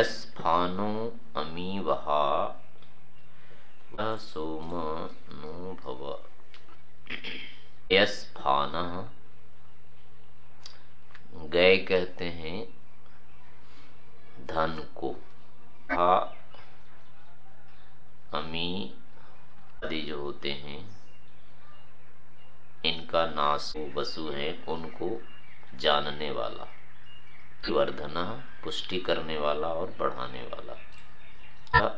यस्फानो अमी वहा सोम नो भव यस्फान गए कहते हैं, धन को। हा, अमी आदि जो होते हैं, इनका नाश वसु है उनको जानने वाला। वर्धना पुष्टि करने वाला और बढ़ाने वाला।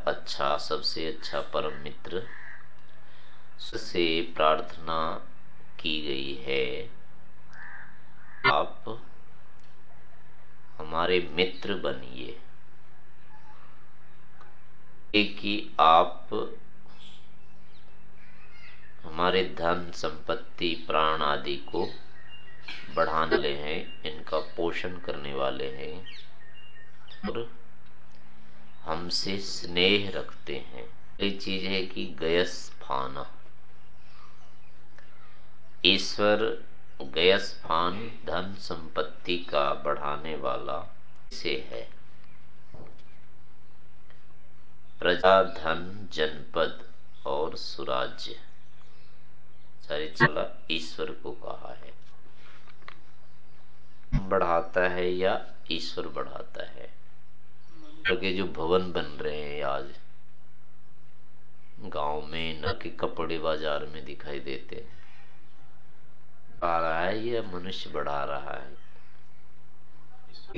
अच्छा सबसे अच्छा परम मित्र से प्रार्थना की गई है। आप हमारे मित्र बनिए। कि आप हमारे धन, संपत्ति, प्राण आदि को बढ़ाने हैं, इनका पोषण करने वाले हैं, और हमसे स्नेह रखते हैं। एक चीज़ है कि गयस फाना। ईश्वर गयस फान धन संपत्ति का बढ़ाने वाला से है। प्रजा, धन, जनपद और सुराज्य। सारी चला ईश्वर को कहा है। बढ़ाता है या ईश्वर बढ़ाता है? के जो भवन बन रहे हैं आज, गाँव में न के कपड़े बाज़ार में दिखाई देते। हैं आ रहा है या मनुष्य बढ़ा रहा है?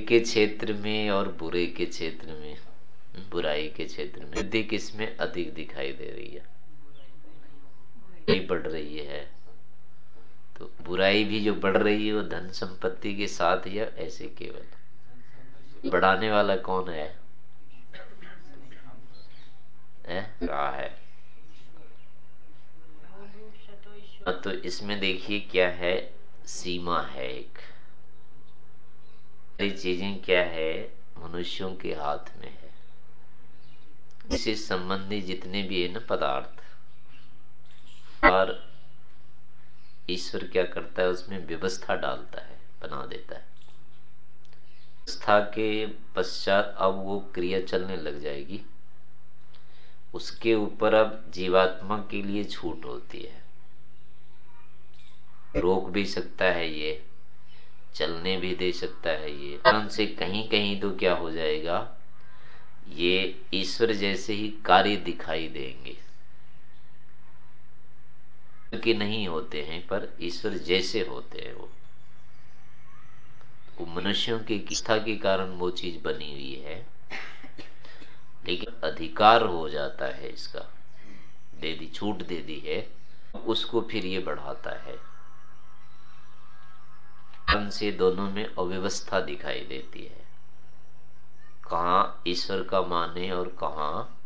के क्षेत्र में और बुरे के क्षेत्र में, बुराई के क्षेत्र में वृद्धि किसमें अधिक दिखाई दे रही है। बढ़ रही है। तो बुराई भी जो बढ़ रही है, वो धन संपत्ति के साथ या ऐसे केवल। बढ़ाने वाला कौन है? है? रहा है? तो इसमें देखिए क्या है, सीमा है एक। सारी चीज़ें क्या है, मनुष्यों के हाथ में है। इससे संबंधी जितने भी है ना पदार्थ और ईश्वर क्या करता है, उसमें व्यवस्था डालता है, बना देता है। व्यवस्था के पश्चात अब वो क्रिया चलने लग जाएगी। उसके ऊपर अब जीवात्मा के लिए छूट होती है। रोक भी सकता है ये, चलने भी दे सकता है ये। कारण से कहीं कहीं तो क्या हो जाएगा, ये ईश्वर जैसे ही कार्य दिखाई देंगे। के नहीं होते हैं, पर ईश्वर जैसे होते हैं वो। वो मनुष्यों की किस्ता के कारण वो चीज़ बनी हुई है, लेकिन अधिकार हो जाता है इसका। दे दी, छूट दे दी है, उसको फिर ये बढ़ाता है। से दोनों में अव्यवस्था दिखाई देती है। कहा ईश्वर का माने और कहा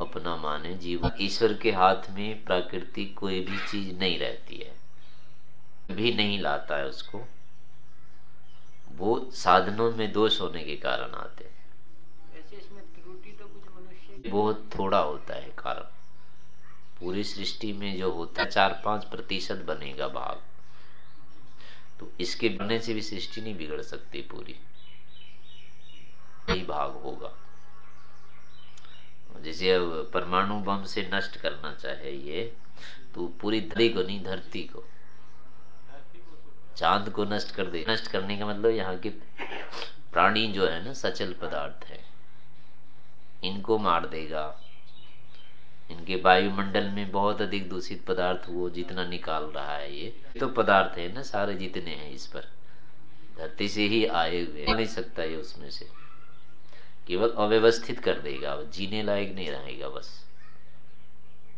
अपना माने जीवन ईश्वर के हाथ में प्रकृति कोई भी चीज़ नहीं रहती है। भी नहीं लाता है उसको। वो साधनों में दोष होने के कारण आते हैं। इसमें त्रुटि तो कुछ मनुष्य बहुत थोड़ा होता है कारण। पूरी सृष्टि में जो होता है चार पाँच प्रतिशत बनेगा भाग। तो इसके बनने से भी सृष्टि नहीं बिगड़ सकती पूरी। यही भाग होगा। जैसे परमाणु बम से नष्ट करना चाहे ये तो पूरी धरती को, नहीं, धरती को। चाँद को नष्ट कर दे। नष्ट करने का मतलब यहाँ के प्राणी जो है ना, सचल पदार्थ है। इनको मार देगा। इनके वायुमंडल में बहुत अधिक दूषित पदार्थ वो जितना निकाल रहा है ये तो पदार्थ है ना, सारे जितने हैं इस पर। धरती से ही आए हुए नहीं सकता ये उसमें से। केवल अव्यवस्थित कर देगा जीने लायक नहीं रहेगा बस।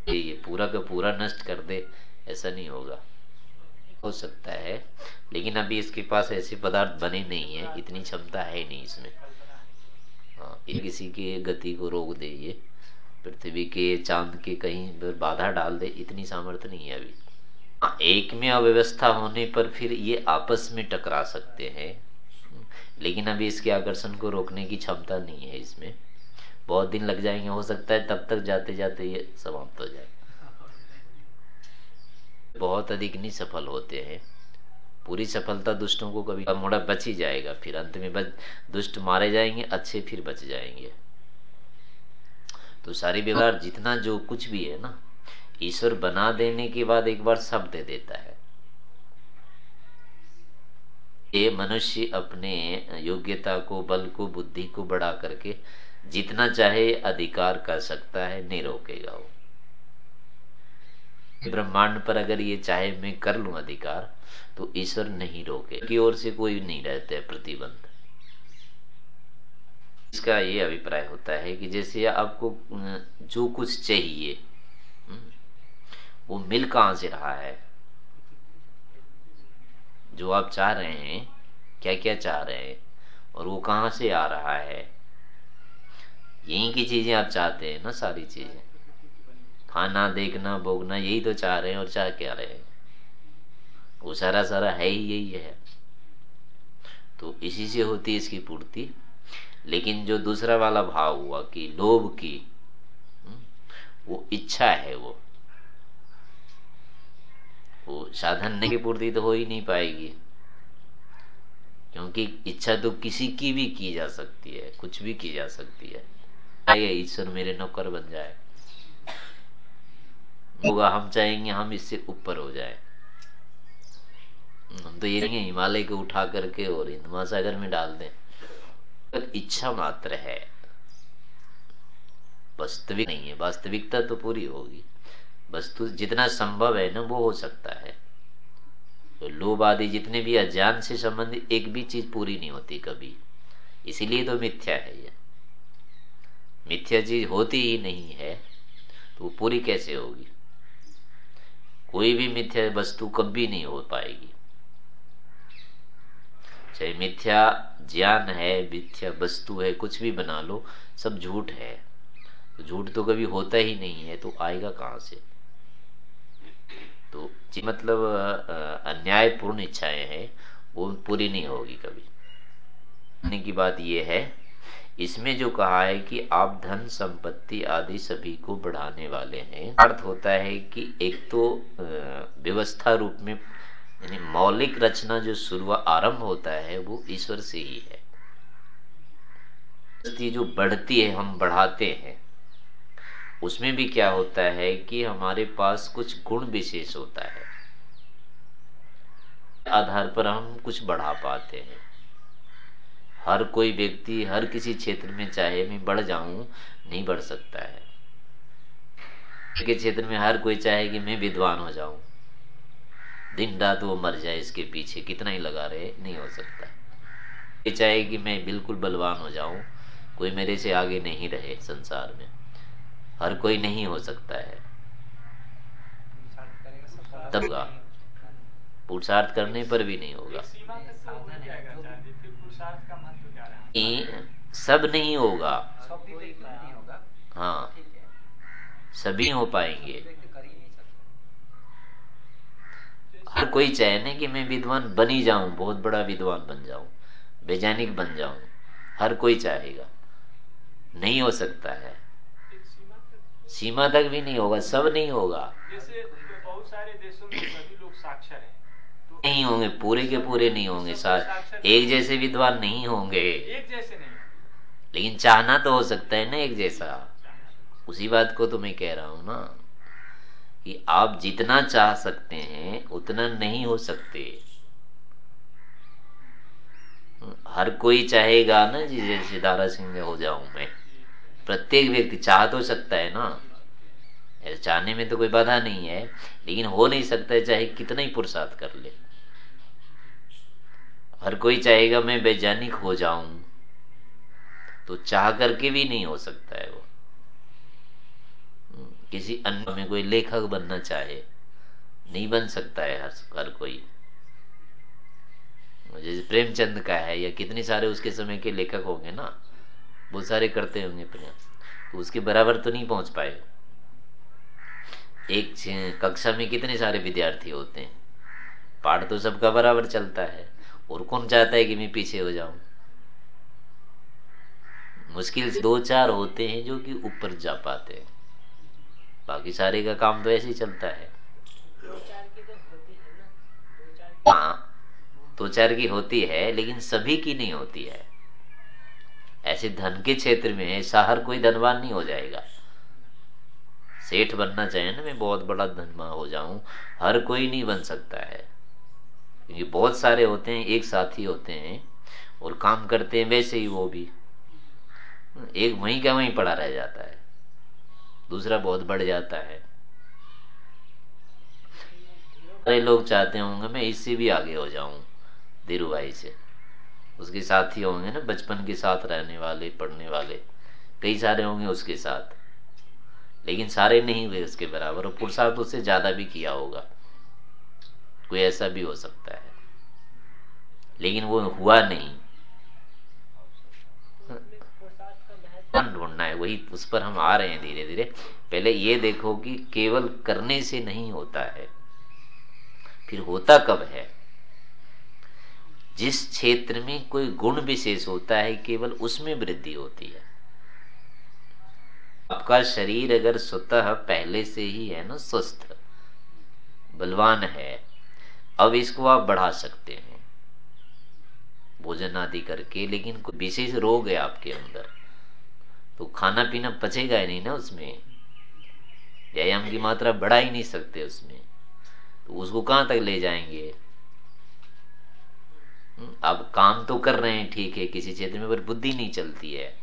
ये पूरा का पूरा नष्ट कर दे ऐसा नहीं होगा। हो सकता है लेकिन अभी इसके पास ऐसे पदार्थ बने नहीं है इतनी क्षमता है नहीं इसमें। हाँ किसी की गति को रोक दे ये पृथ्वी के चाँद के कहीं पर बाधा डाल दे इतनी सामर्थ्य नहीं है अभी। हाँ, एक में अव्यवस्था होने पर फिर ये आपस में टकरा सकते हैं। लेकिन अभी इसके आकर्षण को रोकने की क्षमता नहीं है इसमें। बहुत दिन लग जाएँगे, हो सकता है तब तक जाते जाते ये समाप्त हो जाए। बहुत अधिक नहीं सफल होते हैं। पूरी सफलता दुष्टों को कभी मोड़ा बच ही जाएगा, फिर अंत में बच, दुष्ट मारे जाएँगे, अच्छे फिर बच जाएँगे। तो सारी व्यवहार जितना जो कुछ भी है ना, ईश्वर बना देने के बाद एक बार सब दे देता है। ये मनुष्य अपने योग्यता को बल को बुद्धि को बढ़ा करके जितना चाहे अधिकार कर सकता है नहीं रोकेगा वो। ब्रह्मांड पर अगर ये चाहे मैं कर लू अधिकार तो ईश्वर नहीं रोके। की ओर से कोई नहीं रहते प्रतिबंध। इसका ये अभिप्राय होता है कि जैसे आपको जो कुछ चाहिए हम्म, वो मिल कहाँ से रहा है? जो आप चाह रहे हैं क्या क्या चाह रहे हैं और वो कहाँ से आ रहा है? यही की चीज़ें आप चाहते हैं ना सारी चीज़ें। खाना देखना भोगना यही तो चाह रहे हैं और चाह क्या रहे हैं? वो सारा सारा है ही यही है। तो इसी से होती है इसकी पूर्ति। लेकिन जो दूसरा वाला भाव हुआ कि लोभ की हम्म, वो इच्छा है वो। वो साधन की पूर्ति तो हो ही नहीं पाएगी। क्योंकि इच्छा तो किसी की भी की जा सकती है, कुछ भी की जा सकती है। आइए, ईश्वर मेरे नौकर बन जाए। होगा, हम चाहेंगे हम इससे ऊपर हो जाए। हम तो ये नहीं हिमालय को उठा करके और हिंद महासागर में डाल दें। तो इच्छा मात्र है। वास्तविक नहीं है, वास्तविकता तो पूरी होगी। वस्तु जितना संभव है ना, वो हो सकता है। तो लोभ आदि जितने भी अज्ञान से संबंधित, एक भी चीज़ पूरी नहीं होती कभी। इसीलिए तो मिथ्या है ये। मिथ्या चीज़ होती ही नहीं है तो पूरी कैसे होगी? कोई भी मिथ्या वस्तु कभी नहीं हो पाएगी। चाहे मिथ्या ज्ञान है, मिथ्या वस्तु है, कुछ भी बना लो, सब झूठ है। तो झूठ तो कभी होता ही नहीं है तो आएगा कहाँ से? तो जी मतलब अन्यायपूर्ण इच्छाएँ हैं, वो पूरी नहीं होगी कभी। की बात यह है, इसमें जो कहा है कि आप धन, संपत्ति आदि सभी को बढ़ाने वाले हैं, अर्थ होता है कि एक तो व्यवस्था रूप में, यानी मौलिक रचना जो शुरू, आरंभ होता है, वो ईश्वर से ही है। जो बढ़ती है, हम बढ़ाते हैं उसमें भी क्या होता है कि हमारे पास कुछ गुण विशेष होता है। आधार पर हम कुछ बढ़ा पाते हैं। हर कोई व्यक्ति हर किसी क्षेत्र में चाहे मैं बढ़ जाऊँ, नहीं बढ़ सकता है। के क्षेत्र में हर कोई चाहे कि मैं विद्वान हो जाऊँ। दिन रात वो मर जाए इसके पीछे, कितना ही लगा रहे, नहीं हो सकता। ये चाहे कि मैं बिल्कुल बलवान हो जाऊँ, कोई मेरे से आगे नहीं रहे संसार में। हर कोई नहीं हो सकता है। तब पुरुषार्थ करने पर भी नहीं होगा। सब नहीं होगा। हाँ। सभी हो पाएँगे। हर कोई चाहे ना कि मैं विद्वान बन ही जाऊँ, बहुत बड़ा विद्वान बन जाऊँ, वैज्ञानिक बन जाऊँ, हर कोई चाहेगा। नहीं हो सकता है। सीमा तक भी नहीं होगा सब नहीं होगा। जैसे बहुत सारे देशों में सभी लोग साक्षर हैं तो नहीं होंगे पूरे के पूरे नहीं होंगे सार एक जैसे विद्वान नहीं होंगे। एक जैसे नहीं। लेकिन चाहना तो हो सकता है ना एक जैसा। उसी बात को तो मैं कह रहा हूँ ना कि आप जितना चाह सकते हैं उतना नहीं हो सकते। हर कोई चाहेगा ना जी जैसे दारा सिंह हो जाऊँ मैं। प्रत्येक व्यक्ति चाह तो सकता है ना। चाहने में तो कोई बाधा नहीं है, लेकिन हो नहीं सकता चाहे कितना ही पुरुषार्थ कर ले। हर कोई चाहेगा, मैं वैज्ञानिक हो जाऊँ। तो चाह करके भी नहीं हो सकता है वो। किसी अन्य में कोई लेखक बनना चाहे, नहीं बन सकता है हर हर कोई। जैसे प्रेमचंद का है, या कितने सारे उसके समय के लेखक होंगे ना। बहुत सारे करते होंगे प्रयास तो उसके बराबर तो नहीं पहुँच पाए। एक कक्षा में कितने सारे विद्यार्थी होते हैं? पाठ तो सबका बराबर चलता है। और कौन चाहता है कि मैं पीछे हो जाऊँ? मुश्किल से दो चार होते हैं जो कि ऊपर जा पाते हैं। बाकी सारे का काम तो ऐसे ही चलता है। हाँ दो चार की होती है, लेकिन सभी की नहीं होती है। ऐसे धन के क्षेत्र में ऐसा हर कोई धनवान नहीं हो जाएगा। सेठ बनना चाहे ना, मैं बहुत बड़ा धनवान हो जाऊँ, हर कोई नहीं बन सकता है। क्योंकि बहुत सारे होते हैं, एक साथी होते हैं, और काम करते हैं, वैसे ही वो भी। एक वहीं का वहीं पड़ा रह जाता है, दूसरा बहुत बढ़ जाता है। सारे लोग चाहते होंगे, मैं इससे भी आगे हो जाऊँ धीरू भाई से। उसके साथी होंगे ना, बचपन के साथ रहने वाले, पढ़ने वाले। कई सारे होंगे उसके साथ। लेकिन सारे नहीं हुए उसके बराबर, और पुरुषार्थ उससे ज़्यादा भी किया होगा। कोई ऐसा भी हो सकता है। लेकिन वो हुआ नहीं। ढूंढना है, वही उस पर हम आ रहे हैं धीरे धीरे पहले ये देखो कि केवल करने से नहीं होता है। फिर होता कब है? जिस क्षेत्र में कोई गुण विशेष होता है, केवल उसमें वृद्धि होती है। आपका शरीर अगर स्वतः पहले से ही है ना, स्वस्थ, बलवान है, अब इसको आप बढ़ा सकते हैं। भोजन आदि करके, लेकिन कोई विशेष रोग है आपके अंदर तो खाना पीना पचेगा ही नहीं ना उसमें। व्यायाम की मात्रा बढ़ा ही नहीं सकते उसमें। तो उसको कहाँ तक ले जाएँगे? अब काम तो कर रहे हैं, ठीक है, किसी क्षेत्र में, पर बुद्धि नहीं चलती है।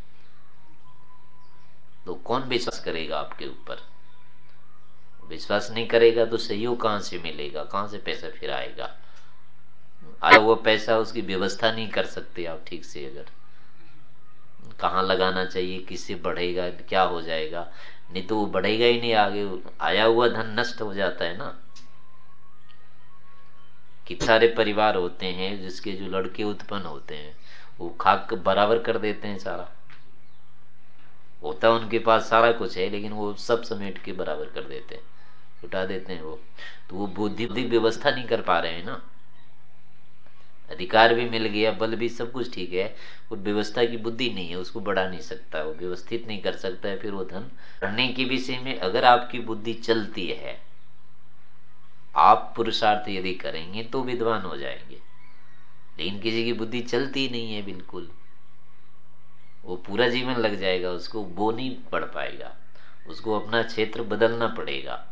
तो कौन विश्वास करेगा आपके ऊपर? विश्वास नहीं करेगा तो सहयोग कहाँ से मिलेगा? कहाँ से पैसा फिर आएगा? आया हुआ पैसा, उसकी व्यवस्था नहीं कर सकते आप ठीक से अगर। कहाँ लगाना चाहिए, किससे बढ़ेगा, क्या हो जाएगा? नहीं तो वो बढ़ेगा ही नहीं आगे, आया हुआ धन नष्ट हो जाता है ना। कितने सारे परिवार होते हैं, जिसके जो लड़के उत्पन्न होते हैं, वो खाक बराबर कर देते हैं सारा। होता उनके पास सारा कुछ है, लेकिन वो सब समेट के बराबर कर देते हैं, उठा देते हैं वो। तो वो बुद्धि व्यवस्था नहीं कर पा रहे हैं ना। अधिकार भी मिल गया, बल भी सब कुछ ठीक है, वो व्यवस्था की बुद्धि नहीं है, उसको बढ़ा नहीं सकता, वो व्यवस्थित नहीं कर सकता है, फिर वो धन करने के विषय में अगर आपकी बुद्धि चलती है आप पुरुषार्थ यदि करेंगे तो विद्वान हो जाएँगे। लेकिन किसी की बुद्धि चलती नहीं है बिल्कुल। वो पूरा जीवन लग जाएगा, उसको वो नहीं पढ़ पाएगा। उसको अपना क्षेत्र बदलना पड़ेगा।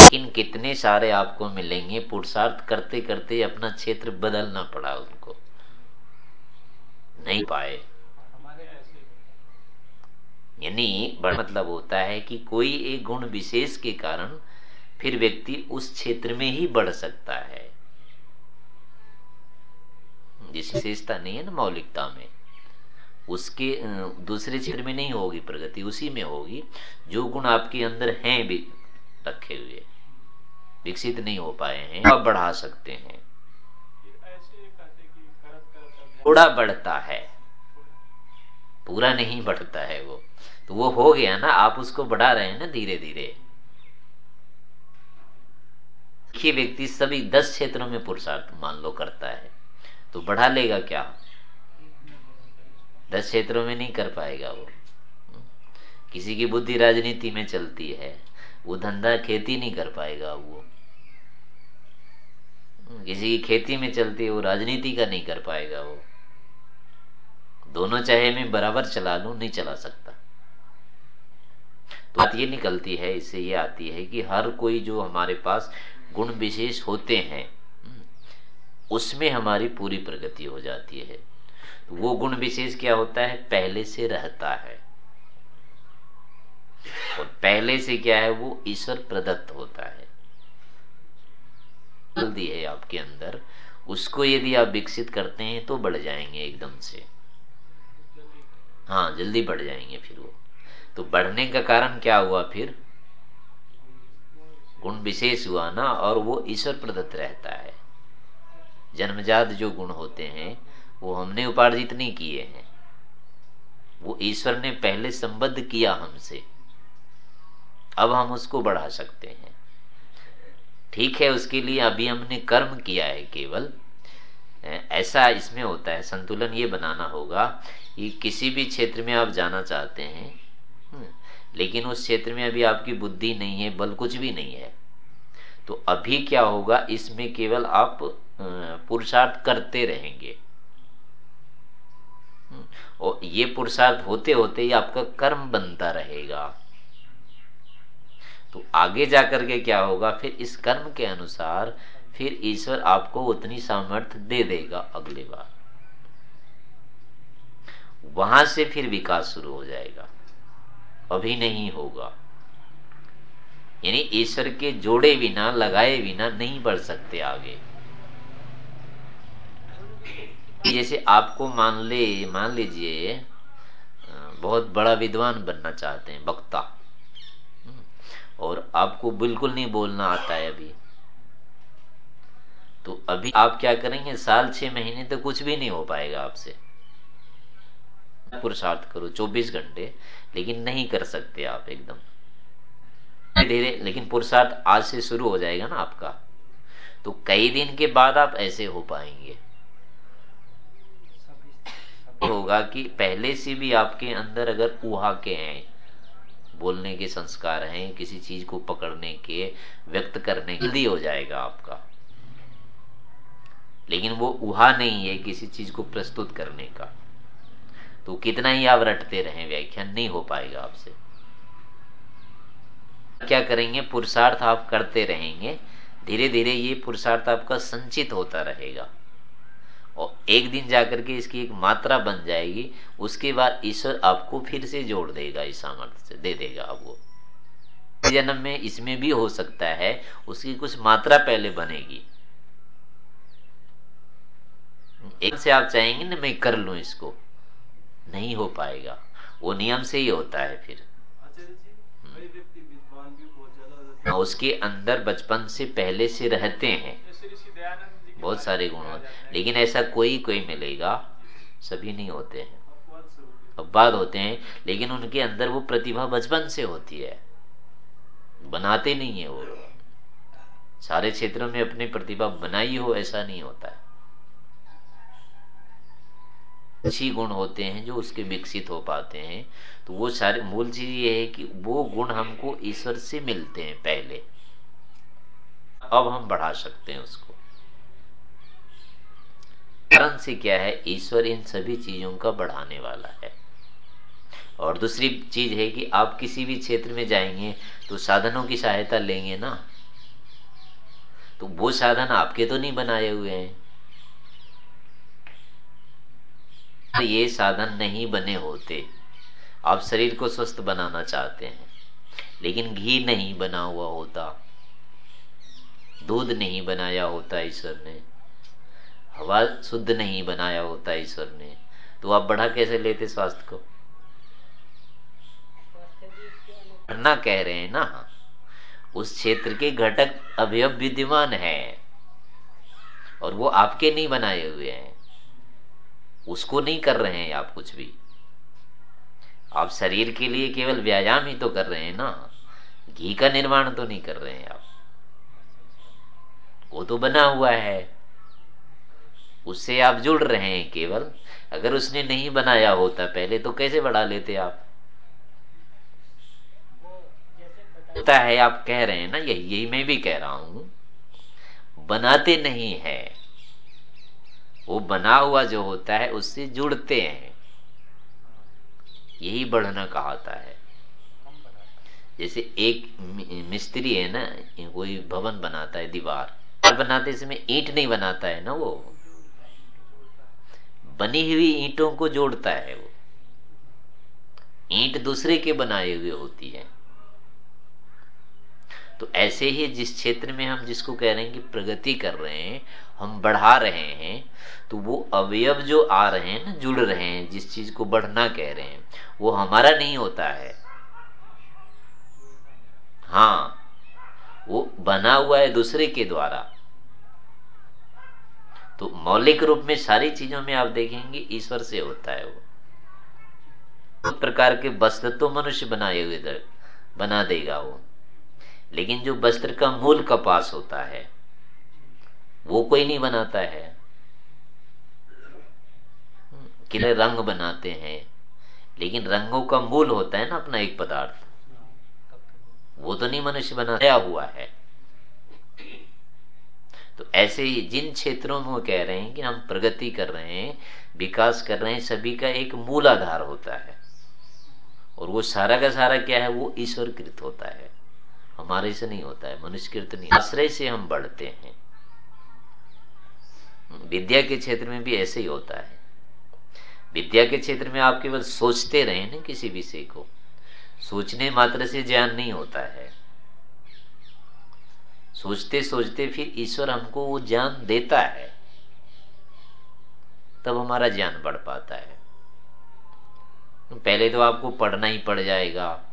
लेकिन कितने सारे आपको मिलेंगे, पुरुषार्थ करते करते अपना क्षेत्र बदलना पड़ा उनको। नहीं पाए। यानी बड़ा मतलब होता है कि कोई एक गुण विशेष के कारण फिर व्यक्ति उस क्षेत्र में ही बढ़ सकता है। जिस विशेषता नहीं है ना मौलिकता में उसके दूसरे क्षेत्र में नहीं होगी प्रगति उसी में होगी। जो गुण आपके अंदर हैं भी रखे हुए विकसित नहीं हो पाए हैं आप बढ़ा सकते हैं। थोड़ा बढ़ता है। पूरा नहीं बढ़ता है वो। तो वो हो गया ना, आप उसको बढ़ा रहे हैं ना धीरे धीरे। व्यक्ति सभी दस क्षेत्रों में पुरुषार्थ मान लो करता है। तो बढ़ा लेगा क्या? दस क्षेत्रों में नहीं कर पाएगा वो। किसी की बुद्धि राजनीति में चलती है, वो धंधा खेती नहीं कर पाएगा वो। किसी की खेती में चलती है, वो राजनीति का नहीं कर पाएगा वो। दोनों चाहे मैं बराबर चला लू, नहीं चला सकता। तो बात ये निकलती है, इससे ये आती है कि हर कोई जो हमारे पास गुण विशेष होते हैं, उसमें हमारी पूरी प्रगति हो जाती है। तो वो गुण विशेष क्या होता है? पहले से रहता है। और पहले से क्या है? वो ईश्वर प्रदत्त होता है। जल्दी है आपके अंदर। उसको यदि आप विकसित करते हैं तो बढ़ जाएँगे एकदम से। हाँ जल्दी बढ़ जाएँगे फिर वो। तो बढ़ने का कारण क्या हुआ फिर? गुण विशेष हुआ ना, और वो ईश्वर प्रदत्त रहता है। जन्मजात जो गुण होते हैं, वो हमने उपार्जित नहीं किए हैं। वो ईश्वर ने पहले संबद्ध किया हमसे। अब हम उसको बढ़ा सकते हैं। ठीक है, उसके लिए अभी हमने कर्म किया है केवल। ऐसा इसमें होता है, संतुलन ये बनाना होगा कि किसी भी क्षेत्र में आप जाना चाहते हैं हम्म, लेकिन उस क्षेत्र में अभी आपकी बुद्धि नहीं है बल कुछ भी नहीं है। तो अभी क्या होगा इसमें केवल आप पुरुषार्थ करते रहेंगे। हम्म, और ये पुरुषार्थ होते होते ही आपका कर्म बनता रहेगा। तो आगे जाकर के क्या होगा फिर इस कर्म के अनुसार फिर ईश्वर आपको उतनी सामर्थ्य दे देगा अगली बार। वहाँ से फिर विकास शुरू हो जाएगा। अभी नहीं होगा। यानी ईश्वर के जोड़े बिना, लगाए बिना नहीं बढ़ सकते आगे। जैसे आपको मान ले, मान लीजिए, बहुत बड़ा विद्वान बनना चाहते हैं, वक्ता। और आपको बिल्कुल नहीं बोलना आता है अभी। तो अभी आप क्या करेंगे? साल छह महीने तो कुछ भी नहीं हो पाएगा आपसे। पुरुषार्थ करो 24 घंटे, लेकिन नहीं कर सकते आप एकदम। धीरे लेकिन पुरुषार्थ आज से शुरू हो जाएगा ना आपका। तो कई दिन के बाद आप ऐसे हो पाएँगे। होगा कि पहले से भी आपके अंदर अगर उहा के हैं, बोलने के संस्कार हैं, किसी चीज़ को पकड़ने के, व्यक्त करने के लिए हो जाएगा आपका। लेकिन वो उहा नहीं है किसी चीज़ को प्रस्तुत करने का। तो कितना ही आप रटते रहे व्याख्यान, नहीं हो पाएगा आपसे। क्या करेंगे? पुरुषार्थ आप करते रहेंगे धीरे धीरे ये पुरुषार्थ आपका संचित होता रहेगा। और एक दिन जाकर के इसकी एक मात्रा बन जाएगी, उसके बाद ईश्वर आपको फिर से जोड़ देगा, इस सामर्थ्य से दे देगा आपको जन्म में इसमें भी हो सकता है, उसकी कुछ मात्रा पहले बनेगी। एक से आप चाहेंगे ना, मैं कर लू इसको। नहीं हो पाएगा। वो नियम से ही होता है फिर। हाँ, उसके अंदर बचपन से पहले से रहते हैं। बहुत सारे गुण लेकिन ऐसा कोई कोई मिलेगा। सभी नहीं होते हैं। अपवाद होते हैं लेकिन उनके अंदर वो प्रतिभा बचपन से होती है। बनाते नहीं है वो। सारे क्षेत्रों में अपनी प्रतिभा बनाई हो ऐसा नहीं होता है। अच्छी गुण होते हैं जो उसके विकसित हो पाते हैं। तो वो सारे मूल चीज़ ये है कि वो गुण हमको ईश्वर से मिलते हैं पहले। अब हम बढ़ा सकते हैं उसको। कारण से क्या है? ईश्वर इन सभी चीज़ों का बढ़ाने वाला है। और दूसरी चीज़ है कि आप किसी भी क्षेत्र में जाएँगे तो साधनों की सहायता लेंगे ना। तो वो साधन आपके तो नहीं बनाए हुए हैं। ये साधन नहीं बने होते। आप शरीर को स्वस्थ बनाना चाहते हैं, लेकिन घी नहीं बना हुआ होता। दूध नहीं बनाया होता ईश्वर ने। हवा शुद्ध नहीं बनाया होता ईश्वर ने। तो आप बढ़ा कैसे लेते स्वास्थ्य को? ना कह रहे हैं ना, उस क्षेत्र के घटक अवयव विद्यमान है और वो आपके नहीं बनाए हुए हैं। उसको नहीं कर रहे हैं आप कुछ भी। आप शरीर के लिए केवल व्यायाम ही तो कर रहे हैं ना। घी का निर्माण तो नहीं कर रहे हैं आप। वो तो बना हुआ है। उससे आप जुड़ रहे हैं केवल। अगर उसने नहीं बनाया होता पहले तो कैसे बढ़ा लेते आप? होता है, आप कह रहे हैं ना, यही यही मैं भी कह रहा हूँ। बनाते नहीं है। वो बना हुआ जो होता है, उससे जुड़ते हैं। यही बढ़ना कहाता है। जैसे एक मिस्त्री है ना, कोई भवन बनाता है दीवार बनाते समय ईंट नहीं बनाता है ना वो? बनी हुई ईंटों को जोड़ता है वो। ईंट दूसरे के बनाए हुए होती है। तो ऐसे ही जिस क्षेत्र में हम जिसको कह रहे हैं कि प्रगति कर रहे हैं हम बढ़ा रहे हैं तो वो अवयव जो आ रहे हैं ना, जुड़ रहे हैं, जिस चीज़ को बढ़ना कह रहे हैं, वो हमारा नहीं होता है। हाँ वो बना हुआ है दूसरे के द्वारा। तो मौलिक रूप में सारी चीज़ों में आप देखेंगे, ईश्वर से होता है वो। प्रकार के वस्त्र तो मनुष्य बनाए हुए बना देगा वो। लेकिन जो वस्त्र का मूल कपास होता है वो कोई नहीं बनाता है। किले रंग बनाते हैं। लेकिन रंगों का मूल होता है ना अपना एक पदार्थ। वो तो नहीं मनुष्य बनाया हुआ है। तो ऐसे ही जिन क्षेत्रों में वो कह रहे हैं कि हम प्रगति कर रहे हैं, विकास कर रहे हैं, सभी का एक मूल आधार होता है। और वो सारा का सारा क्या है? वो ईश्वर कृत होता है। हमारे से नहीं होता है मनुष्य कृत नहीं। आश्रय से हम बढ़ते हैं। विद्या के क्षेत्र में भी ऐसे ही होता है। विद्या के क्षेत्र में आप केवल सोचते रहे ना किसी विषय को। सोचने मात्र से ज्ञान नहीं होता है। सोचते सोचते फिर ईश्वर हमको वो ज्ञान देता है। तब हमारा ज्ञान बढ़ पाता है। पहले तो आपको पढ़ना ही पड़ जाएगा।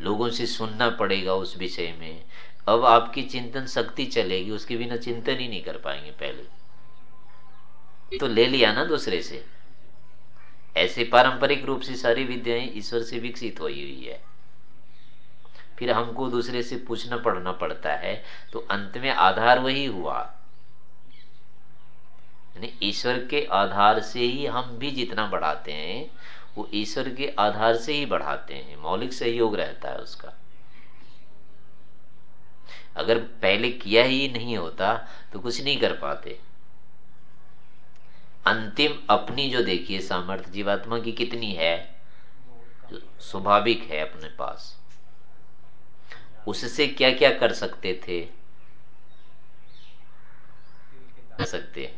लोगों से सुनना पड़ेगा उस विषय में। अब आपकी चिंतन शक्ति चलेगी, उसके बिना चिंतन ही नहीं कर पाएँगे पहले। तो ले लिया ना दूसरे से। ऐसे पारंपरिक रूप से सारी विद्याएँ ईश्वर से विकसित हुई हुई है। फिर हमको दूसरे से पूछना पढ़ना पड़ता है तो अंत में आधार वही हुआ। यानी ईश्वर के आधार से ही हम भी जितना बढ़ाते हैं, वो ईश्वर के आधार से ही बढ़ाते हैं। मौलिक सहयोग रहता है उसका। अगर पहले किया ही नहीं होता तो कुछ नहीं कर पाते। अंतिम अपनी जो देखिए सामर्थ्य जीवात्मा की कितनी है? स्वाभाविक है अपने पास। उससे क्या क्या कर सकते थे? कर सकते।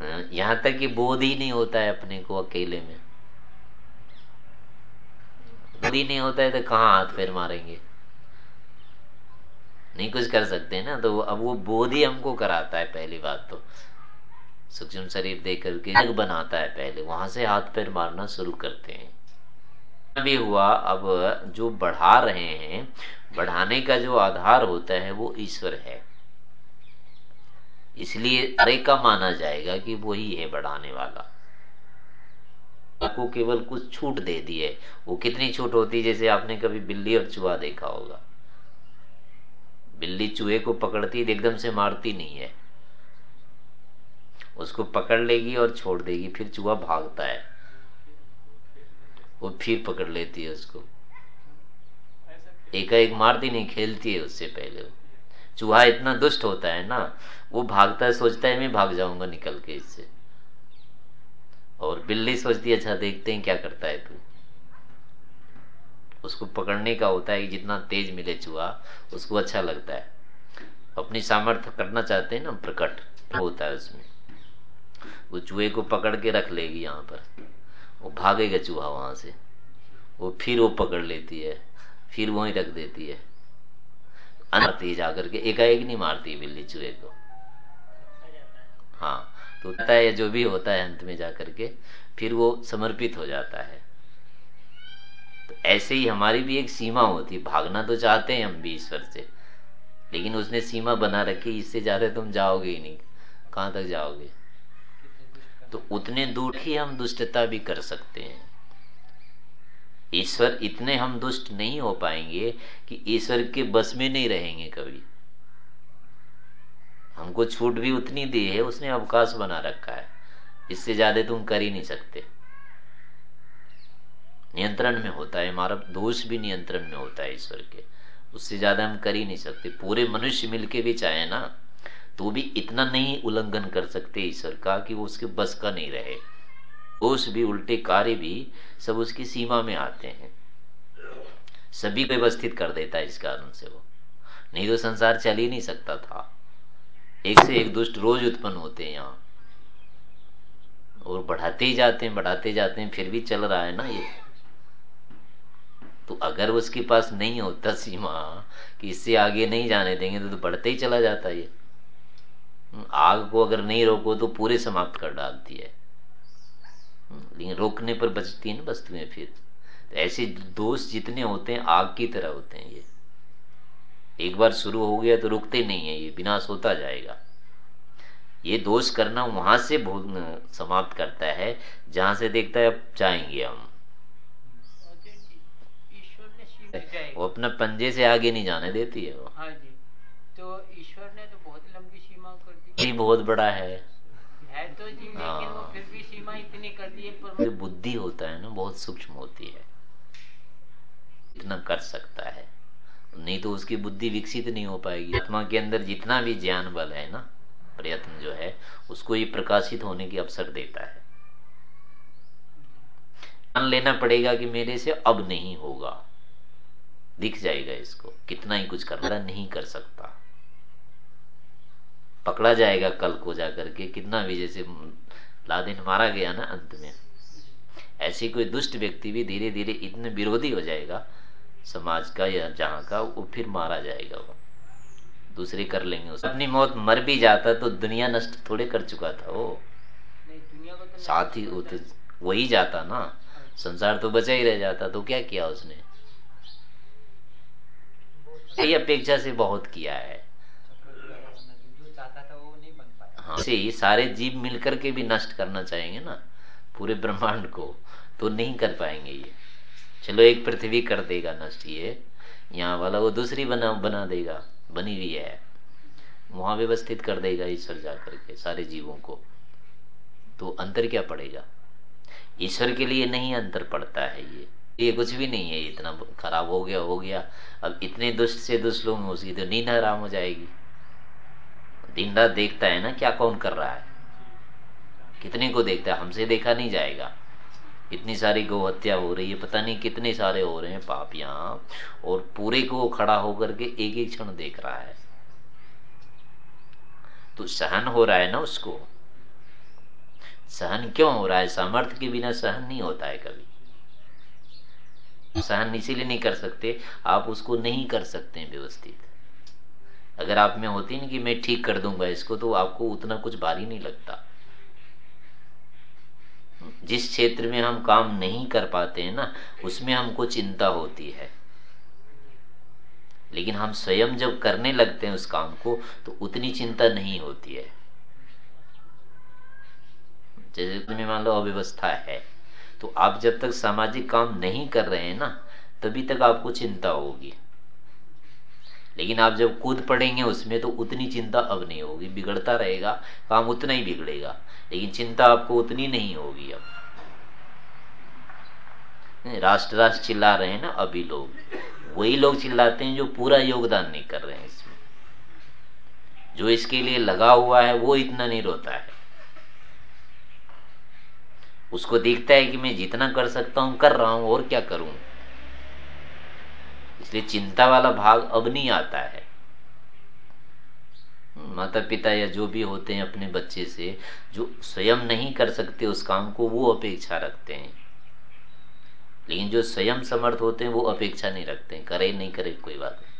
हाँ, यहाँ तक कि बोध ही नहीं होता है अपने को अकेले में। बोध ही नहीं होता है तो कहाँ हाथ फेर मारेंगे? नहीं कुछ कर सकते ना तो अब वो बोध ही हमको कराता है पहली बात तो। सूक्ष्म शरीर देख करके जग बनाता है पहले, वहाँ से हाथ पैर मारना शुरू करते हैं। भी हुआ, अब जो बढ़ा रहे हैं, बढ़ाने का जो आधार होता है वो ईश्वर है। इसलिए अरे का माना जाएगा कि वही है बढ़ाने वाला। आपको केवल कुछ छूट दे दी है। वो कितनी छूट होती है, जैसे आपने कभी बिल्ली और चूहा देखा होगा। बिल्ली चूहे को पकड़ती, एकदम से मारती नहीं है। उसको पकड़ लेगी और छोड़ देगी, फिर चूहा भागता है। वो फिर पकड़ लेती है उसको। एक एक मारती नहीं, खेलती है उससे पहले। चूहा इतना दुष्ट होता है ना, वो भागता है, सोचता है, मैं भाग जाऊँगा निकल के इससे। और बिल्ली सोचती है अच्छा देखते हैं क्या करता है तू। उसको पकड़ने का होता है जितना तेज मिले चूहा, उसको अच्छा लगता है। अपनी सामर्थ्य करना चाहते हैं ना, प्रकट होता है उसमें। वो चूहे को पकड़ के रख लेगी यहाँ पर। वो भागेगा चूहा वहाँ से। वो फिर वो पकड़ लेती है, फिर वहीं रख देती है। मारती जाकर के एकाएक नहीं मारती बिल्ली चूहे को। हाँ तो होता है, जो भी होता है अंत में जाकर के, फिर वो समर्पित हो जाता है। तो ऐसे ही हमारी भी एक सीमा होती है। भागना तो चाहते हैं हम भी ईश्वर से, लेकिन उसने सीमा बना रखी, इससे ज़्यादा तुम जाओगे ही नहीं। कहाँ तक जाओगे? तो उतने दूर ही हम दुष्टता भी कर सकते हैं। ईश्वर इतने हम दुष्ट नहीं हो पाएँगे कि ईश्वर के बस में नहीं रहेंगे कभी। हमको छूट भी उतनी दी है, उसने अवकाश बना रखा है। इससे ज़्यादा तुम कर ही नहीं सकते। नियंत्रण में होता है, हमारा दोष भी नियंत्रण में होता है ईश्वर के। उससे ज़्यादा हम कर ही नहीं सकते। पूरे मनुष्य मिलके भी चाहे ना। तो भी इतना नहीं उल्लंघन कर सकते ईश्वर का कि वो उसके बस का नहीं रहे। उस भी उल्टे कार्य भी सब उसकी सीमा में आते हैं। सभी व्यवस्थित कर देता है इस कारण से वो। नहीं तो संसार चल ही नहीं सकता था। एक से एक दुष्ट रोज उत्पन्न होते हैं यहाँ। और बढ़ाते ही जाते हैं बढ़ाते जाते हैं फिर भी चल रहा है ना ये। तो अगर उसके पास नहीं होता सीमा कि इससे आगे नहीं जाने देंगे तो, तो बढ़ते ही चला जाता ये। आग को अगर नहीं रोको तो पूरे समाप्त कर डालती है। लेकिन रोकने पर बचती है ना वस्तुएँ फिर। तो ऐसे दोष जितने होते हैं आग की तरह होते हैं ये। एक बार शुरू हो गया तो रुकते नहीं है ये विनाश होता जाएगा। ये दोष करना वहाँ से समाप्त करता है। जहाँ से देखता है अब जाएँगे हम। वो अपना पंजे से आगे नहीं जाने देती है वो। हाँ जी। तो ईश्वर ने तो कर बहुत बड़ा है। है तो जी लेकिन वो हाँ। फिर भी सीमा इतनी कर है पर बुद्धि होता है ना बहुत सूक्ष्म होती है। इतना कर सकता है। नहीं तो उसकी बुद्धि विकसित नहीं हो पाएगी। आत्मा के अंदर जितना भी ज्ञान बल है ना प्रयत्न जो है उसको ये प्रकाशित होने की अवसर देता है। मान लेना पड़ेगा कि मेरे से अब नहीं होगा। दिख जाएगा इसको। कितना ही कुछ करना नहीं कर सकता। पकड़ा जाएगा कल को जाकर के कितना भी जैसे लादिन मारा गया ना अंत में। ऐसी कोई दुष्ट व्यक्ति भी धीरे धीरे इतने विरोधी हो जाएगा समाज का या जहाँ का वो फिर मारा जाएगा वो। दूसरे कर लेंगे उसे अपनी मौत मर भी जाता तो दुनिया नष्ट थोड़े कर चुका था वो। तो साथ ही वो तो वही जाता ना। संसार तो बचा ही रह जाता तो क्या किया उसने? ये अपेक्षा से बहुत किया है। हाँ। से ही सारे जीव मिलकर के भी नष्ट करना चाहेंगे ना, पूरे ब्रह्मांड को तो नहीं कर पाएँगे ये। चलो एक पृथ्वी कर देगा नष्ट ये, यहाँ वाला वो दूसरी बना बना देगा, बनी हुई है। वहाँ व्यवस्थित कर देगा ईश्वर जाकर के, सारे जीवों को। तो अंतर क्या पड़ेगा? ईश्वर के लिए नहीं अंतर पड़ता है ये। ये कुछ भी नहीं है, इतना खराब हो गया हो गया। अब इतने दुष्ट से दुष्ट लोग उसकी तो नींद हराम हो जाएगी। दिन रात देखता है ना क्या कौन कर रहा है? कितने को देखता है? हमसे देखा नहीं जाएगा। इतनी सारी गौ हत्या हो रही है, पता नहीं कितने सारे हो रहे हैं, पाप यहाँ। और पूरे को खड़ा होकर के एक एक क्षण देख रहा है। तो सहन हो रहा है ना उसको? सहन क्यों हो रहा है? सामर्थ्य के बिना सहन नहीं होता है कभी। सहन इसीलिए नहीं कर सकते, आप उसको नहीं कर सकते व्यवस्थित। अगर आप में होती ना कि मैं ठीक कर दूँगा इसको तो आपको उतना कुछ भारी नहीं लगता। जिस क्षेत्र में हम काम नहीं कर पाते हैं ना, उसमें हमको चिंता होती है। लेकिन हम स्वयं जब करने लगते हैं उस काम को तो उतनी चिंता नहीं होती है। जैसे में मान लो अव्यवस्था है तो आप जब तक सामाजिक काम नहीं कर रहे हैं ना, तभी तक आपको चिंता होगी। लेकिन आप जब कूद पड़ेंगे उसमें तो उतनी चिंता अब नहीं होगी, बिगड़ता रहेगा, काम उतना ही बिगड़ेगा, लेकिन चिंता आपको उतनी नहीं होगी अब। राष्ट्र राष्ट्र चिल्ला रहे हैं ना अभी लोग, वही लोग चिल्लाते हैं जो पूरा योगदान नहीं कर रहे हैं इसमें। जो इसके लिए लगा हुआ है, वो इतना नहीं रोता है। उसको देखता है कि मैं जितना कर सकता हूँ, कर रहा हूँ, और क्या करूँ? इसलिए चिंता वाला भाग अब नहीं आता है। माता पिता या जो भी होते हैं अपने बच्चे से, जो स्वयं नहीं कर सकते उस काम को, वो अपेक्षा रखते हैं। लेकिन जो स्वयं समर्थ होते हैं, वो अपेक्षा नहीं रखते हैं। करे, नहीं करे, कोई बात नहीं।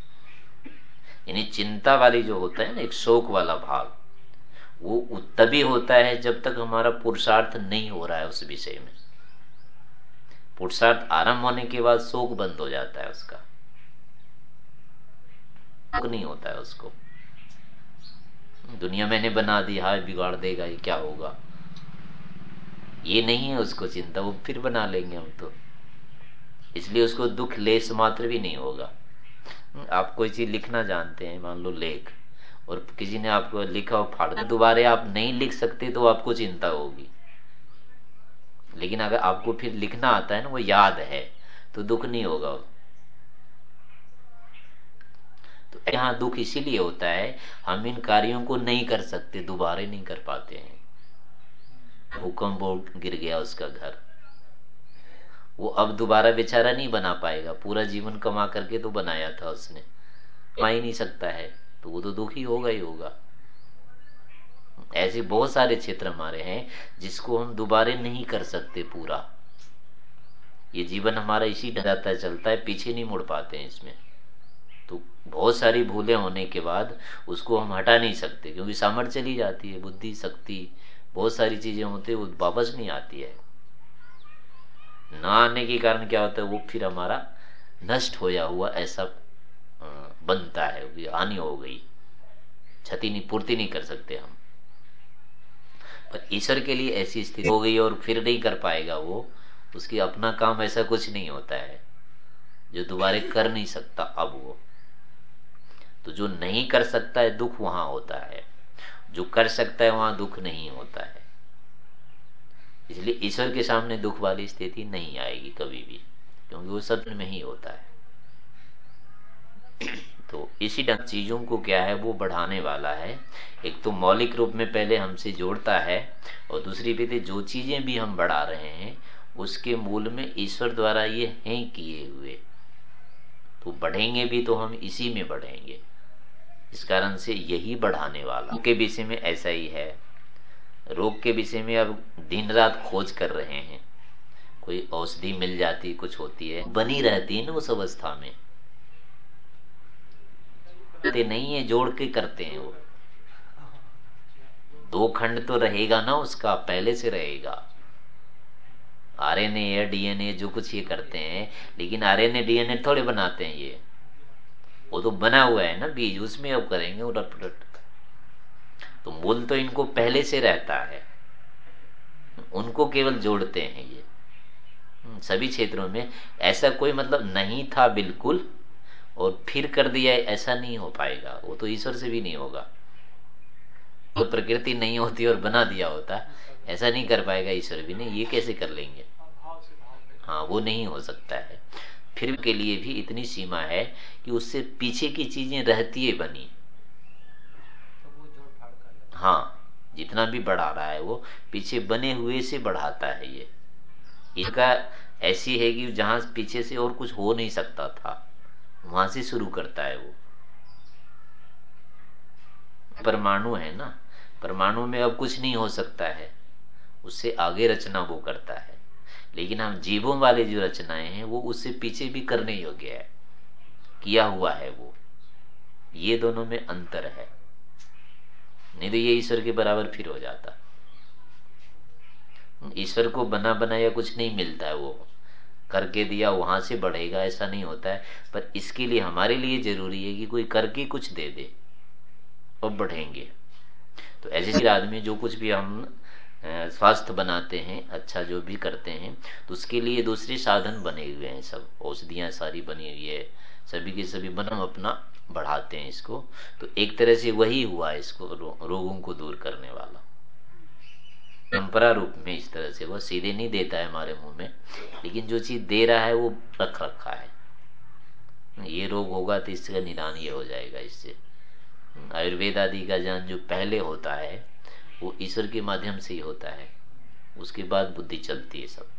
यानी चिंता वाली जो होता है ना, एक शोक वाला भाग, वो तभी होता है जब तक हमारा पुरुषार्थ नहीं हो रहा है उस विषय में। पुरुषार्थ आरंभ होने के बाद शोक बंद हो जाता है उसका। नहीं होता है उसको। दुनिया मैंने बना दी, हाय बिगाड़ देगा, ये क्या होगा? ये नहीं है उसको चिंता, वो फिर बना लेंगे हम तो। इसलिए उसको दुख, लेस मात्र भी नहीं होगा। आप कोई चीज़ लिखना जानते हैं, मान लो लेख, और किसी ने आपको लिखा और फाड़ दिया, दोबारा आप नहीं लिख सकते तो आपको चिंता होगी। लेकिन अगर आपको फिर लिखना आता है ना, वो याद है तो दुख नहीं होगा तो यहाँ दुख इसीलिए होता है, हम इन कार्यों को नहीं कर सकते, दोबारे नहीं कर पाते हैं। भूकंप गिर गया उसका घर। वो अब दोबारा बेचारा नहीं बना पाएगा, पूरा जीवन कमा करके तो बनाया था उसने। कमा ही नहीं सकता है तो वो तो दुखी होगा ही होगा। ऐसे बहुत सारे क्षेत्र हमारे हैं, जिसको हम दोबारे नहीं कर सकते पूरा। ये जीवन हमारा इसी जाता चलता है, पीछे नहीं मुड़ पाते हैं इसमें। तो बहुत सारी भूलें होने के बाद उसको हम हटा नहीं सकते, क्योंकि सामर्थ्य चली जाती है, बुद्धि, शक्ति, बहुत सारी चीज़ें होती है, वो वापस नहीं आती है। ना आने के कारण क्या होता है, वो फिर हमारा नष्ट होया हुआ ऐसा बनता है हानि हो गई। क्षति नहीं, पूर्ति नहीं कर सकते हम। पर ईश्वर के लिए ऐसी स्थिति हो गई और फिर नहीं कर पाएगा वो, उसकी अपना काम ऐसा कुछ नहीं होता है, जो दोबारे कर नहीं सकता अब वो। तो जो नहीं कर सकता है, दुख वहाँ होता है। जो कर सकता है, वहाँ दुख नहीं होता है। इसलिए ईश्वर के सामने दुख वाली स्थिति नहीं आएगी कभी भी, क्योंकि वो सत्य में ही होता है। तो इसी ढंग चीज़ों को क्या है, वो बढ़ाने वाला है। एक तो मौलिक रूप में पहले हमसे जोड़ता है, और दूसरी विधि, जो चीज़ें भी हम बढ़ा रहे हैं, उसके मूल में ईश्वर द्वारा ये हैं किए हुए। तो बढ़ेंगे भी तो हम इसी में बढ़ेंगे। इस कारण से यही बढ़ाने वाला। के विषय में ऐसा ही है। रोग के विषय में अब दिन रात खोज कर रहे हैं। कोई औषधि मिल जाती, कुछ होती है। बनी रहती है ना उस अवस्था में। नहीं है, जोड़ के करते हैं वो। दो खंड तो रहेगा ना उसका, पहले से रहेगा। आरएनए या डीएनए जो कुछ ये करते हैं, लेकिन आरएनए, डीएनए थोड़े बनाते हैं ये। वो तो बना हुआ है ना बीज उसमें अब करेंगे उलट पुलट। तो मूल तो इनको पहले से रहता है। उनको केवल जोड़ते हैं ये। हम्म, सभी क्षेत्रों में ऐसा कोई मतलब नहीं था बिल्कुल और फिर कर दिया ऐसा नहीं हो पाएगा। वो तो ईश्वर से भी नहीं होगा। तो प्रकृति नहीं होती और बना दिया होता ऐसा नहीं कर पाएगा ईश्वर भी। नहीं ये कैसे कर लेंगे? हाँ वो नहीं हो सकता है। फिर के लिए भी इतनी सीमा है कि उससे पीछे की चीज़ें रहती है बनी। हाँ। जितना भी बढ़ा रहा है वो पीछे बने हुए से बढ़ाता है ये। इसका ऐसी है कि जहाँ पीछे से और कुछ हो नहीं सकता था वहाँ से शुरू करता है वो। परमाणु है ना? परमाणु में अब कुछ नहीं हो सकता है। उससे आगे रचना वो करता है। लेकिन हम जीवों वाले जो रचनाएँ हैं, वो उससे पीछे भी करने योग्य है। किया हुआ है वो। ये दोनों में अंतर है। नहीं तो ये ईश्वर के बराबर फिर हो जाता। ईश्वर को बना बनाया कुछ नहीं मिलता है वो। करके दिया वहाँ से बढ़ेगा, ऐसा नहीं होता है। पर इसके लिए, हमारे लिए ज़रूरी है कि कोई करके कुछ दे दे और बढ़ेंगे। तो ऐसे आदमी जो कुछ भी हम स्वास्थ्य बनाते हैं अच्छा जो भी करते हैं तो उसके लिए दूसरे साधन बने हुए हैं सब। औषधियाँ सारी बनी हुई है सभी के सभी बनम अपना बढ़ाते हैं इसको। तो एक तरह से वही हुआ इसको रो, रोगों को दूर करने वाला। परंपरा रूप में इस तरह से वो सीधे नहीं देता है हमारे मुँह में लेकिन जो चीज़ दे रहा है वो रख रखा है। ये रोग होगा तो इसका निदान ये हो जाएगा इससे। आयुर्वेद आदि का ज्ञान जो पहले होता है वो ईश्वर के माध्यम से ही होता है। उसके बाद बुद्धि चलती है सब।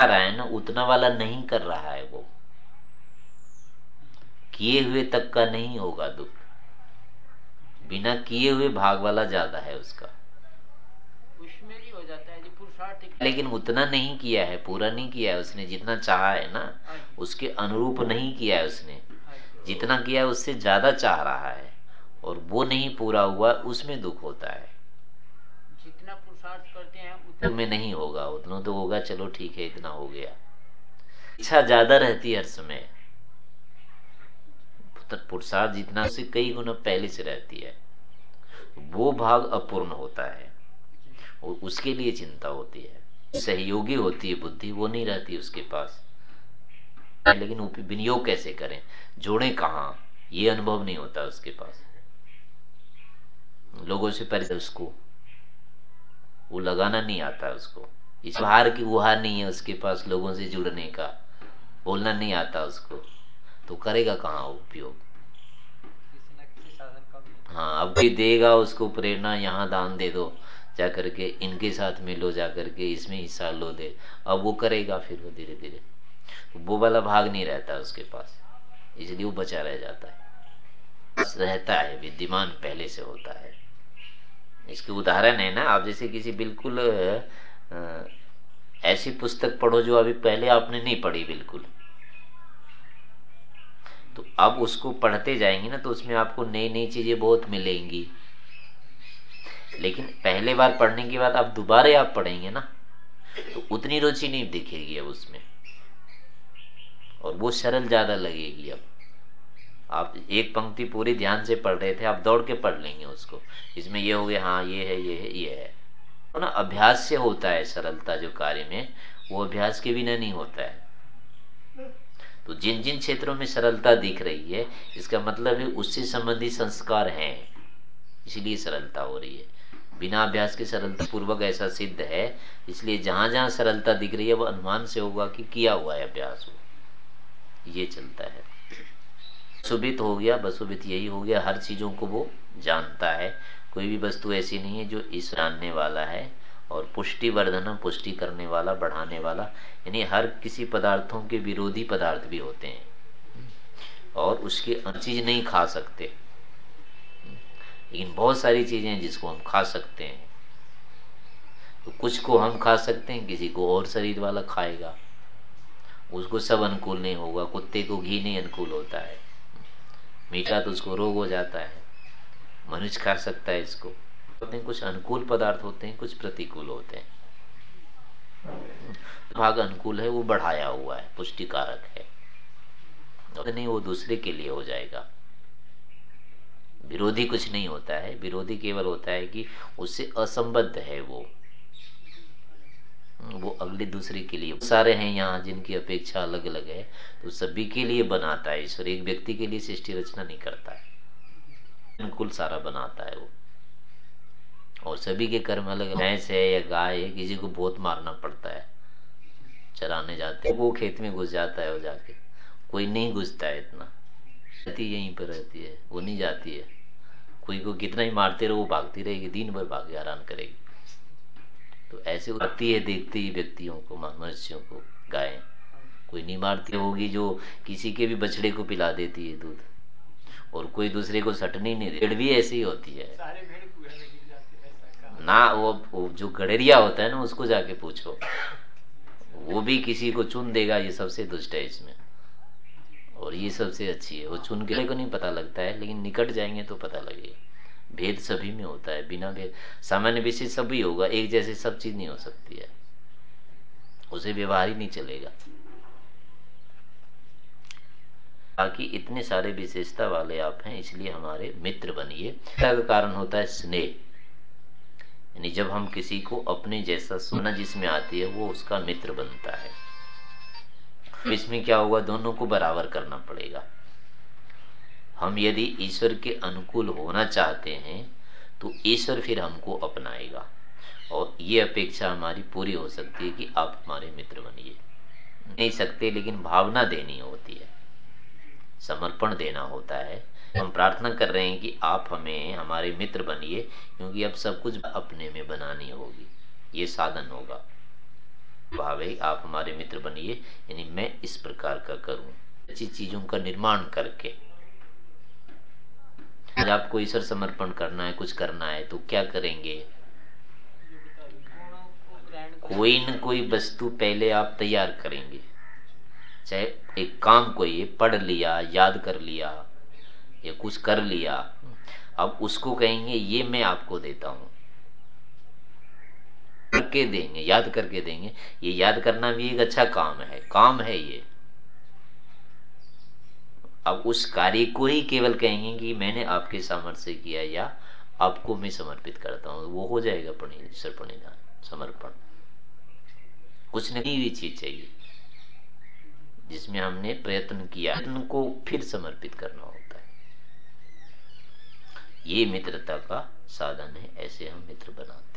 रहा है ना उतना वाला नहीं कर रहा है वो। किए हुए तक का नहीं होगा दुख। बिना किए हुए भाग वाला ज़्यादा है उसका। उसमें हो जाता है पुरुषार्थ लेकिन उतना नहीं किया है, पूरा नहीं किया है उसने, जितना चाहा है ना, उसके अनुरूप नहीं किया है उसने। जितना किया है उससे ज़्यादा चाह रहा है। और वो नहीं पूरा हुआ उसमें दुख होता है। जितना पुरुषार्थ करते हैं उतना में नहीं होगा उतना तो होगा चलो ठीक है इतना हो गया। इच्छा ज़्यादा रहती है हर समय। पुरुषार्थ जितना उससे कई गुना पहले से रहती है। वो भाग अपूर्ण होता है और उसके लिए चिंता होती है। सहयोगी होती है बुद्धि वो नहीं रहती उसके पास। लेकिन विनियोग कैसे करें? जोड़े कहा? ये अनुभव नहीं होता उसके पास। लोगों से पहले उसको, वो लगाना नहीं आता उसको। इस बाहर की उहार नहीं है उसके पास लोगों से जुड़ने का। बोलना नहीं आता उसको। तो करेगा कहाँ उपयोग? हाँ अब भी देगा उसको प्रेरणा, यहाँ दान दे दो। जा करके इनके साथ मिलो जा करके इसमें हिस्सा लो दे। अब वो करेगा फिर वो धीरे धीरे तो वो वाला भाग नहीं रहता उसके पास। इसलिए वो बचा रह जाता है। रहता है, विद्यमान पहले से होता है। इसके उदाहरण है ना, आप जैसे किसी बिल्कुल ऐसी पुस्तक पढ़ो जो अभी पहले आपने नहीं पढ़ी बिल्कुल। तो अब उसको पढ़ते जाएँगे ना तो उसमें आपको नई नई चीज़ें बहुत मिलेंगी। लेकिन पहले बार पढ़ने के बाद आप दोबारा आप पढ़ेंगे ना तो उतनी रुचि नहीं दिखेगी अब उसमें। और वो सरल ज़्यादा लगेगी अब। आप एक पंक्ति पूरी ध्यान से पढ़ रहे थे, आप दौड़ के पढ़ लेंगे उसको। इसमें ये हो गया हाँ ये है ये है ये है। तो ना, अभ्यास से होता है सरलता जो कार्य में, वो अभ्यास के बिना नहीं होता है। तो जिन जिन क्षेत्रों में सरलता दिख रही है, इसका मतलब है उससे संबंधी संस्कार हैं। इसलिए सरलता हो रही है। बिना अभ्यास के सरलता पूर्वक ऐसा सिद्ध है। इसलिए जहाँ जहाँ सरलता दिख रही है, वो अनुमान से होगा कि किया हुआ है अभ्यास हो ये चलता है। सुबित हो गया बसुबित यही हो गया, हर चीज़ों को वो जानता है। कोई भी वस्तु ऐसी नहीं है जो इस जानने वाला है और पुष्टि वर्धन पुष्टि करने वाला, बढ़ाने वाला, यानी हर किसी पदार्थों के विरोधी पदार्थ भी होते हैं। और उसकी चीज़ नहीं खा सकते। लेकिन बहुत सारी चीज़ें जिसको हम खा सकते हैं तो कुछ को हम खा सकते हैं, किसी को और शरीर वाला खाएगा। उसको सब अनुकूल नहीं होगा, कुत्ते को घी नहीं अनुकूल होता है। मीठा तो उसको रोग हो जाता है। मनुष्य खा सकता है इसको। होते हैं, कुछ अनुकूल पदार्थ होते हैं, कुछ प्रतिकूल होते हैं। भाग अनुकूल है, वो बढ़ाया हुआ है, पुष्टिकारक है। नहीं, वो दूसरे के लिए हो जाएगा। विरोधी कुछ नहीं होता है। विरोधी केवल होता है कि उससे असंबद्ध है वो। वो अगले दूसरे के लिए। सारे हैं यहाँ जिनकी अपेक्षा अलग अलग है तो सभी के लिए बनाता है। ईश्वर एक व्यक्ति के लिए सृष्टि रचना नहीं करता है। अनुकूल सारा बनाता है वो। और सभी के कर्म अलग भैंस है या गाय है, किसी को बहुत मारना पड़ता है। चराने जाते हैं, वो खेत में घुस जाता है वो जाके। कोई नहीं घुसता है इतना। रहती यहीं पर रहती है, वो नहीं जाती है। कोई को कितना ही मारते रहो, वो भागती रहेगी, दिन भर भाग आराम करेगी। तो ऐसे आती है देखती है व्यक्तियों को मनुष्यों को गाय। कोई नहीं मारती होगी जो किसी के भी बछड़े को पिला देती है दूध। और कोई दूसरे को सटनी नहीं भेड़ भी ऐसी ही होती है। ना वो, वो जो गड़ेरिया होता है ना उसको जाके पूछो। वो भी किसी को चुन देगा ये सबसे दुष्ट है इसमें। और ये सबसे अच्छी है। वो चुन के को नहीं पता लगता है लेकिन निकट जाएँगे तो पता लगेगा। भेद सभी में होता है, बिना भेद। सामान्य विषय सभी होगा, एक जैसे सब चीज़ नहीं हो सकती है। उसे व्यवहार ही नहीं चलेगा। बाकी इतने सारे विशेषता वाले आप हैं, इसलिए हमारे मित्र बनिए। का कारण होता है स्नेह। यानी जब हम किसी को अपने जैसा सुना जिसमें आती है, वो उसका मित्र बनता है। इसमें क्या होगा, दोनों को बराबर करना पड़ेगा। हम यदि ईश्वर के अनुकूल होना चाहते हैं तो ईश्वर फिर हमको अपनाएगा। और ये अपेक्षा हमारी पूरी हो सकती है कि आप हमारे मित्र बनिए। नहीं सकते, लेकिन भावना देनी होती है। समर्पण देना होता है। हम प्रार्थना कर रहे हैं कि आप हमें, हमारे मित्र बनिए, क्योंकि अब सब कुछ अपने में बनानी होगी। ये साधन होगा। भाव, आप हमारे मित्र बनिए। यानी मैं इस प्रकार का करूँ। अच्छी चीज़ों का निर्माण करके। आज आपको ईश्वर समर्पण करना है, कुछ करना है तो क्या करेंगे? कोई न कोई वस्तु पहले आप तैयार करेंगे। चाहे एक काम कोई पढ़ लिया, याद कर लिया, या कुछ कर लिया, अब उसको कहेंगे, ये मैं आपको देता हूँ। करके देंगे, याद करके देंगे। ये याद करना भी एक अच्छा काम है काम है ये। अब उस कार्य को ही केवल कहेंगे कि मैंने आपके सामर्थ्य किया या आपको मैं समर्पित करता हूँ, वो हो जाएगा ईश्वर प्रणिधान समर्पण। कुछ नहीं भी चीज़ चाहिए, जिसमें हमने प्रयत्न किया को फिर समर्पित करना होता है। ये मित्रता का साधन है, ऐसे हम मित्र बनाते